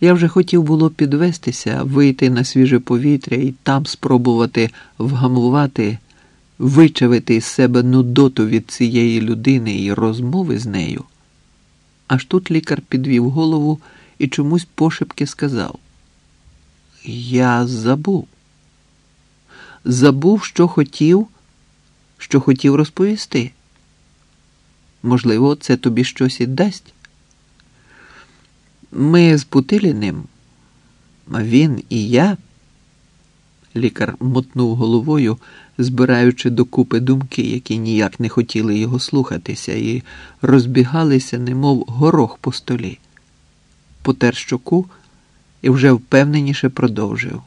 Я вже хотів було підвестися, вийти на свіже повітря і там спробувати вгамувати, вичавити із себе нудоту від цієї людини і розмови з нею. Аж тут лікар підвів голову і чомусь пошепки сказав: Я забув. Забув, що хотів, що хотів розповісти. Можливо, це тобі щось і дасть. Ми з Путиліним, він і я. Лікар мотнув головою, збираючи докупи думки, які ніяк не хотіли його слухатися, і розбігалися, немов горох по столі. Потер щоку і вже впевненіше продовжив.